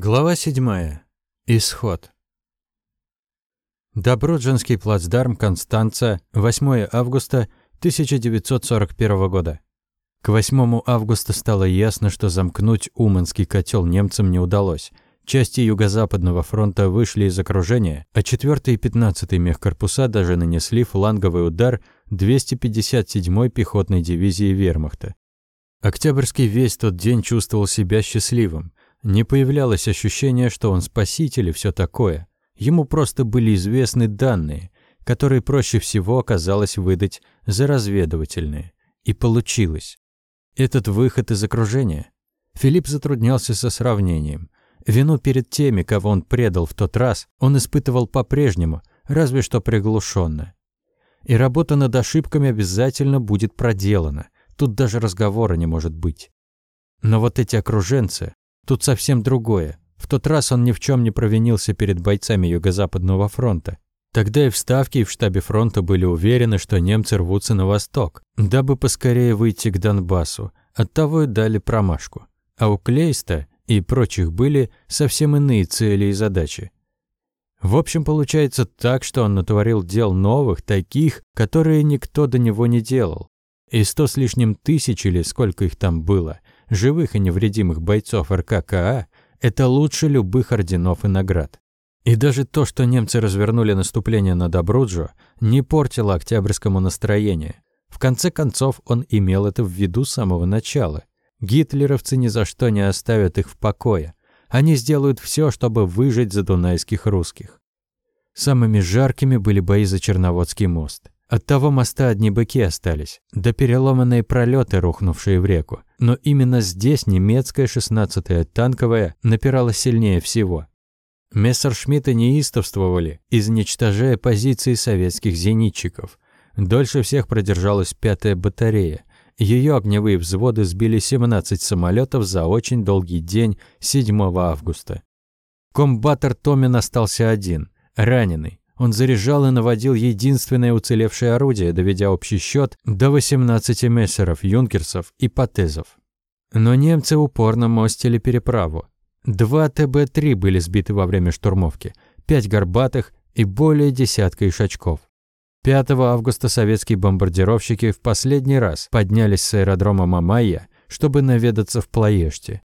Глава 7. Исход. Добруджинский плацдарм Констанца, 8 августа 1941 года. К 8 августа стало ясно, что замкнуть Уманский котел немцам не удалось. Части Юго-Западного фронта вышли из окружения, а 4 и 15 мехкорпуса даже нанесли фланговый удар 257-й пехотной дивизии вермахта. Октябрьский весь тот день чувствовал себя счастливым. Не появлялось ощущения, что он спаситель и все такое. Ему просто были известны данные, которые проще всего оказалось выдать за разведывательные. И получилось. Этот выход из окружения. Филипп затруднялся со сравнением. Вину перед теми, кого он предал в тот раз, он испытывал по-прежнему, разве что приглушенно. И работа над ошибками обязательно будет проделана. Тут даже разговора не может быть. Но вот эти окруженцы, Тут совсем другое. В тот раз он ни в чем не провинился перед бойцами Юго-Западного фронта. Тогда и в Ставке, и в штабе фронта были уверены, что немцы рвутся на восток, дабы поскорее выйти к Донбассу. Оттого и дали промашку. А у Клейста и прочих были совсем иные цели и задачи. В общем, получается так, что он натворил дел новых, таких, которые никто до него не делал. И сто с лишним тысяч, или сколько их там было, живых и невредимых бойцов РККА – это лучше любых орденов и наград. И даже то, что немцы развернули наступление на Добруджо, не портило октябрьскому настроение. В конце концов, он имел это в виду с самого начала. Гитлеровцы ни за что не оставят их в покое. Они сделают все, чтобы выжить за дунайских русских. Самыми жаркими были бои за Черноводский мост. От того моста одни быки остались, да переломанные пролеты, рухнувшие в реку. Но именно здесь немецкая 16-я танковая напирала сильнее всего. Мессершмитты неистовствовали, изничтожая позиции советских зенитчиков. Дольше всех продержалась пятая батарея. Ее огневые взводы сбили 17 самолетов за очень долгий день 7 августа. Комбатор Томин остался один, раненый. Он заряжал и наводил единственное уцелевшее орудие, доведя общий счет до 18 мессеров, юнкерсов и патезов. Но немцы упорно мостили переправу. Два ТБ-3 были сбиты во время штурмовки, пять горбатых и более десятка ишачков. 5 августа советские бомбардировщики в последний раз поднялись с аэродрома Мамайя, чтобы наведаться в Плоеште.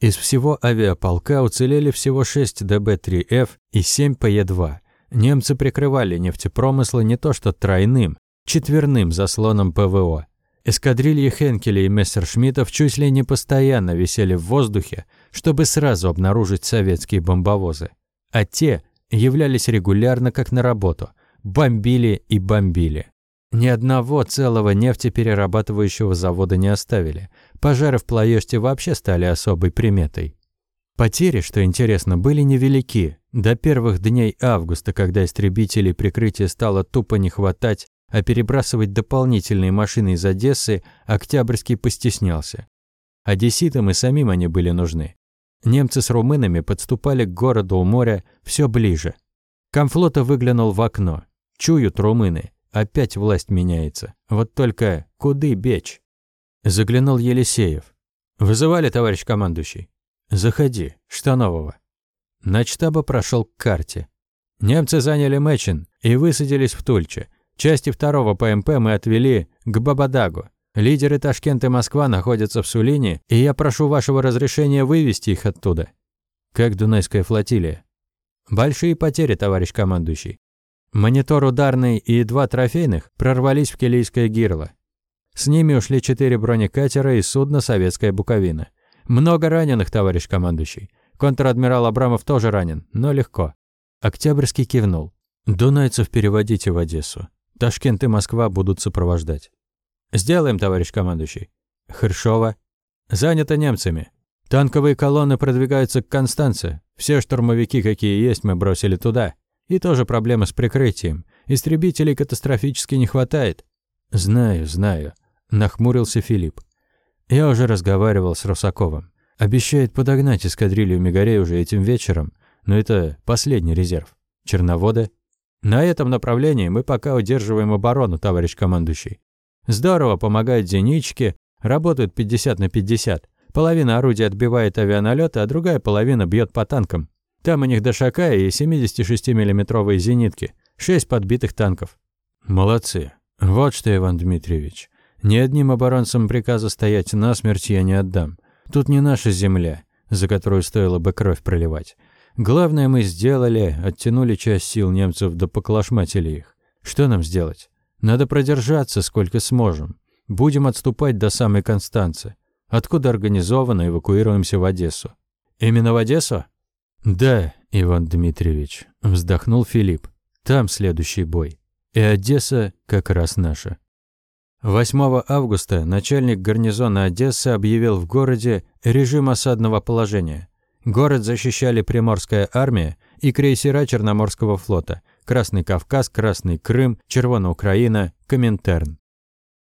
Из всего авиаполка уцелели всего 6 ДБ-3Ф и 7 ПЕ-2. Немцы прикрывали нефтепромыслы не то что тройным, четверным заслоном ПВО. Эскадрильи Хенкеля и Мессершмиттов чуть ли не постоянно висели в воздухе, чтобы сразу обнаружить советские бомбовозы. А те являлись регулярно как на работу, бомбили и бомбили. Ни одного целого нефтеперерабатывающего завода не оставили. Пожары в Плоёште вообще стали особой приметой. Потери, что интересно, были невелики. До первых дней августа, когда истребителей прикрытия стало тупо не хватать, а перебрасывать дополнительные машины из Одессы, Октябрьский постеснялся. Одесситам и самим они были нужны. Немцы с румынами подступали к городу у моря все ближе. Комфлота выглянул в окно. Чуют румыны. Опять власть меняется. Вот только куды бечь? Заглянул Елисеев. «Вызывали, товарищ командующий?» «Заходи. Что нового?» Начтаба прошел к карте. Немцы заняли Мэчин и высадились в Тульче. Части второго ПМП мы отвели к Бабадагу. Лидеры Ташкент и Москва находятся в Сулине, и я прошу вашего разрешения вывести их оттуда. Как Дунайская флотилия? Большие потери, товарищ командующий. Монитор ударный и два трофейных прорвались в Килийское гирло. С ними ушли четыре бронекатера и судно «Советская Буковина». Много раненых, товарищ командующий. Контр-адмирал Абрамов тоже ранен, но легко. Октябрьский кивнул. Дунайцев переводите в Одессу. Ташкент и Москва будут сопровождать. Сделаем, товарищ командующий. Хершова. Занято немцами. Танковые колонны продвигаются к Констанце. Все штурмовики, какие есть, мы бросили туда. И тоже проблема с прикрытием. Истребителей катастрофически не хватает. Знаю, знаю. Нахмурился Филипп. Я уже разговаривал с Русаковым. Обещает подогнать эскадрилью Мегарей уже этим вечером, но это последний резерв. Черноводы? На этом направлении мы пока удерживаем оборону, товарищ командующий. Здорово помогают зенички, работают 50 на 50. Половина орудий отбивает авианалеты, а другая половина бьет по танкам. Там у них Дашака и 76 миллиметровые зенитки. Шесть подбитых танков. Молодцы. Вот что, Иван Дмитриевич. Ни одним оборонцам приказа стоять насмерть я не отдам. Тут не наша земля, за которую стоило бы кровь проливать. Главное мы сделали, оттянули часть сил немцев да поклашматили их. Что нам сделать? Надо продержаться, сколько сможем. Будем отступать до самой Констанции. Откуда организованно эвакуируемся в Одессу. Именно в Одессу? Да, Иван Дмитриевич, вздохнул Филипп. Там следующий бой. И Одесса как раз наша. 8 августа начальник гарнизона Одессы объявил в городе режим осадного положения. Город защищали Приморская армия и крейсера Черноморского флота, Красный Кавказ, Красный Крым, Червоная Украина, Коминтерн.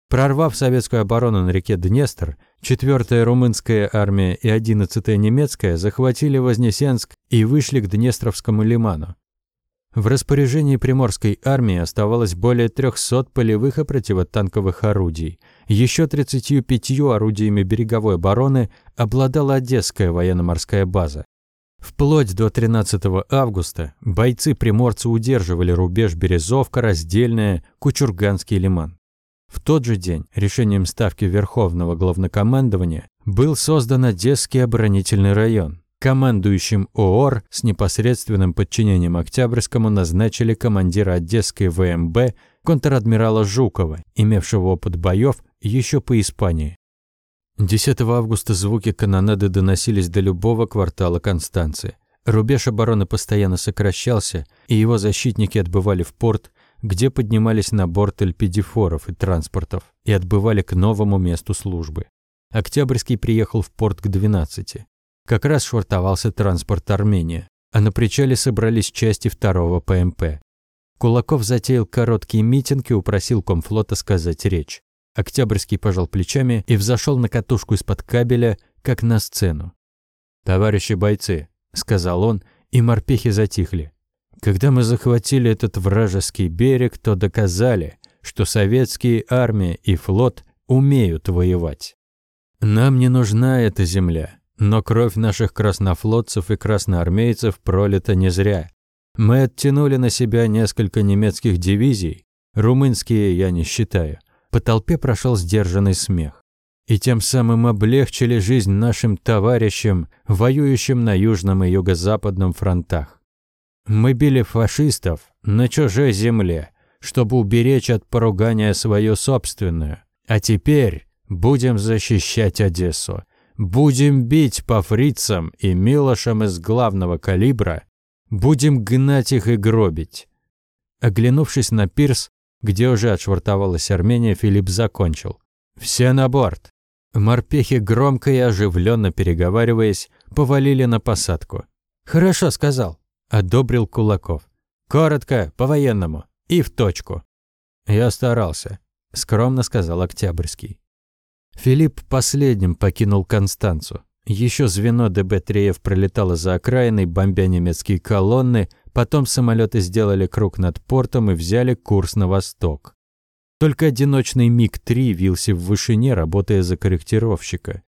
Прорвав советскую оборону на реке Днестр, 4-я румынская армия и 11-я немецкая захватили Вознесенск и вышли к Днестровскому лиману. В распоряжении Приморской армии оставалось более 300 полевых и противотанковых орудий. Еще 35 орудиями береговой обороны обладала Одесская военно-морская база. Вплоть до 13 августа бойцы-приморцы удерживали рубеж Березовка, Раздельная, Кучурганский лиман. В тот же день решением Ставки Верховного Главнокомандования был создан Одесский оборонительный район. Командующим ООР с непосредственным подчинением Октябрьскому назначили командира Одесской ВМБ контр-адмирала Жукова, имевшего опыт боев еще по Испании. 10 августа звуки канонады доносились до любого квартала Констанции. Рубеж обороны постоянно сокращался, и его защитники отбывали в порт, где поднимались на борт эльпидифоров и транспортов и отбывали к новому месту службы. Октябрьский приехал в порт к 12. Как раз швартовался транспорт Армения, а на причале собрались части второго ПМП. Кулаков затеял короткий митинг и упросил комфлота сказать речь. Октябрьский пожал плечами и взошел на катушку из-под кабеля, как на сцену. «Товарищи бойцы», — сказал он, и морпехи затихли. «Когда мы захватили этот вражеский берег, то доказали, что советские армия и флот умеют воевать. Нам не нужна эта земля. Но кровь наших краснофлотцев и красноармейцев пролита не зря. Мы оттянули на себя несколько немецких дивизий, румынские я не считаю. По толпе прошел сдержанный смех. И тем самым облегчили жизнь нашим товарищам, воюющим на южном и юго-западном фронтах. Мы били фашистов на чужой земле, чтобы уберечь от поругания свою собственную. А теперь будем защищать Одессу. Будем бить по фрицам и милошам из главного калибра. Будем гнать их и гробить. Оглянувшись на пирс, где уже отшвартовалась Армения, Филипп закончил. «Все на борт!» Морпехи, громко и оживленно переговариваясь, повалили на посадку. «Хорошо сказал», – одобрил Кулаков. «Коротко, по-военному и в точку». «Я старался», – скромно сказал Октябрьский. Филипп последним покинул Констанцу. Еще звено ДБ-3Ф пролетало за окраиной, бомбя немецкие колонны, потом самолеты сделали круг над портом и взяли курс на восток. Только одиночный МиГ-3 вился в вышине, работая за корректировщика.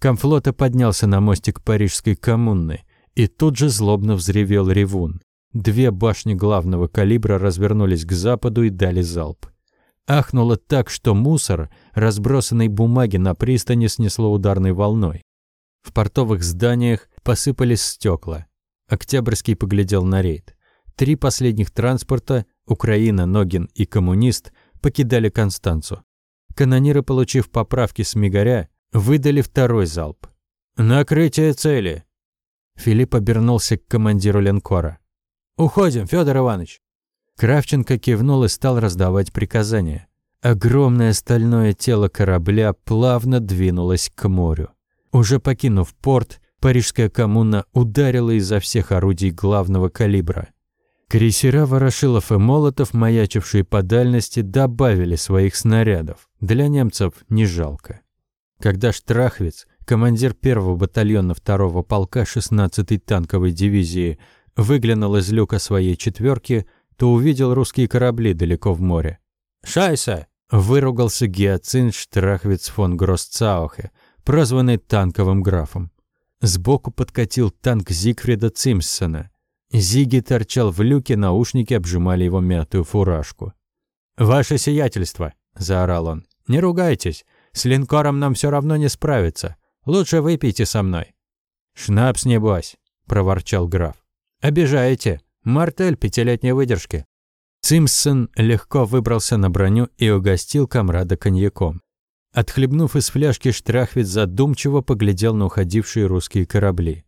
Комфлота поднялся на мостик Парижской коммуны, и тут же злобно взревел ревун. Две башни главного калибра развернулись к западу и дали залп. Ахнуло так, что мусор, разбросанный бумаги на пристани, снесло ударной волной. В портовых зданиях посыпались стекла. Октябрьский поглядел на рейд. Три последних транспорта Украина, Ногин и Коммунист покидали Констанцу. Канониры, получив поправки с Мигаря, выдали второй залп. «Накрытие цели!» Филипп обернулся к командиру линкора. «Уходим, Федор Иванович!» Кравченко кивнул и стал раздавать приказания. Огромное стальное тело корабля плавно двинулось к морю. Уже покинув порт, парижская коммуна ударила изо всех орудий главного калибра. Крейсера Ворошилов и Молотов, маячившие по дальности, добавили своих снарядов. Для немцев не жалко. Когда Штрахвиц, командир первого батальона второго полка 16-й танковой дивизии, выглянул из люка своей четверки, то увидел русские корабли далеко в море. «Шайса!» – выругался Гиацин Штрахвиц фон Гроссцаухе, прозванный танковым графом. Сбоку подкатил танк Зигфрида Цимсона. Зиги торчал в люке, наушники обжимали его мятую фуражку. «Ваше сиятельство!» – заорал он. «Не ругайтесь! С линкором нам все равно не справиться. Лучше выпейте со мной». «Шнапс, небось!» – проворчал граф. «Обижаете! Мартель пятилетней выдержки!» Цимсон легко выбрался на броню и угостил комрада коньяком. Отхлебнув из фляжки, Штрахвит задумчиво поглядел на уходившие русские корабли.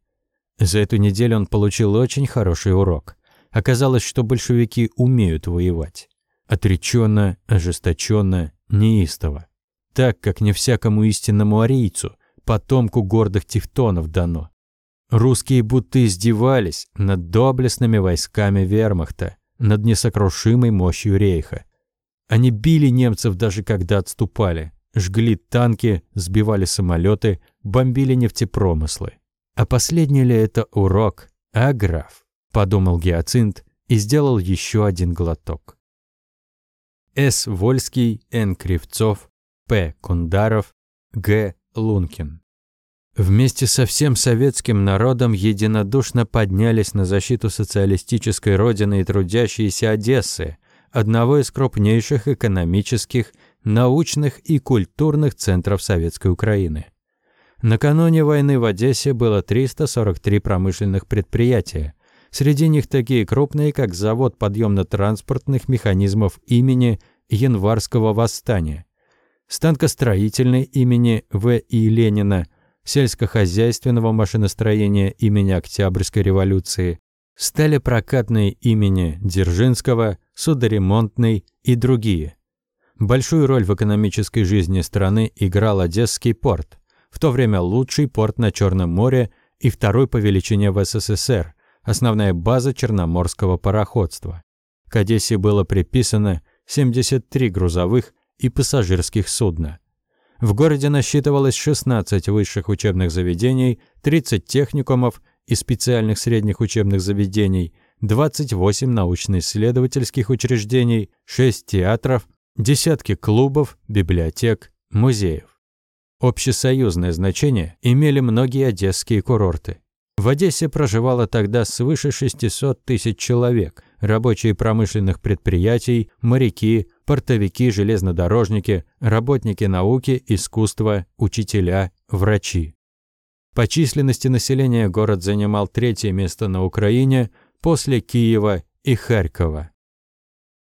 За эту неделю он получил очень хороший урок. Оказалось, что большевики умеют воевать. Отреченно, ожесточенно, неистово. Так, как не всякому истинному арийцу, потомку гордых тевтонов дано. Русские будто издевались над доблестными войсками вермахта, над несокрушимой мощью рейха. Они били немцев даже когда отступали, жгли танки, сбивали самолеты, бомбили нефтепромыслы. А последний ли это урок, а граф? Подумал Гиацинт и сделал еще один глоток. С. Вольский, Н. Кривцов, П. Кундаров, Г. Лункин. Вместе со всем советским народом единодушно поднялись на защиту социалистической родины и трудящиеся Одессы, одного из крупнейших экономических, научных и культурных центров Советской Украины. Накануне войны в Одессе было 343 промышленных предприятия. Среди них такие крупные, как завод подъемно-транспортных механизмов имени Январского восстания, станкостроительный имени В. И. Ленина, сельскохозяйственного машиностроения имени Октябрьской революции, сталепрокатной имени Дзержинского, судоремонтный и другие. Большую роль в экономической жизни страны играл Одесский порт, в то время лучший порт на Черном море и второй по величине в СССР, основная база черноморского пароходства. К Одессе было приписано 73 грузовых и пассажирских судна. В городе насчитывалось 16 высших учебных заведений, 30 техникумов и специальных средних учебных заведений, 28 научно-исследовательских учреждений, 6 театров, десятки клубов, библиотек, музеев. Общесоюзное значение имели многие одесские курорты. В Одессе проживало тогда свыше 600 тысяч человек, рабочие промышленных предприятий, моряки, портовики, железнодорожники, работники науки, искусства, учителя, врачи. По численности населения город занимал третье место на Украине после Киева и Харькова.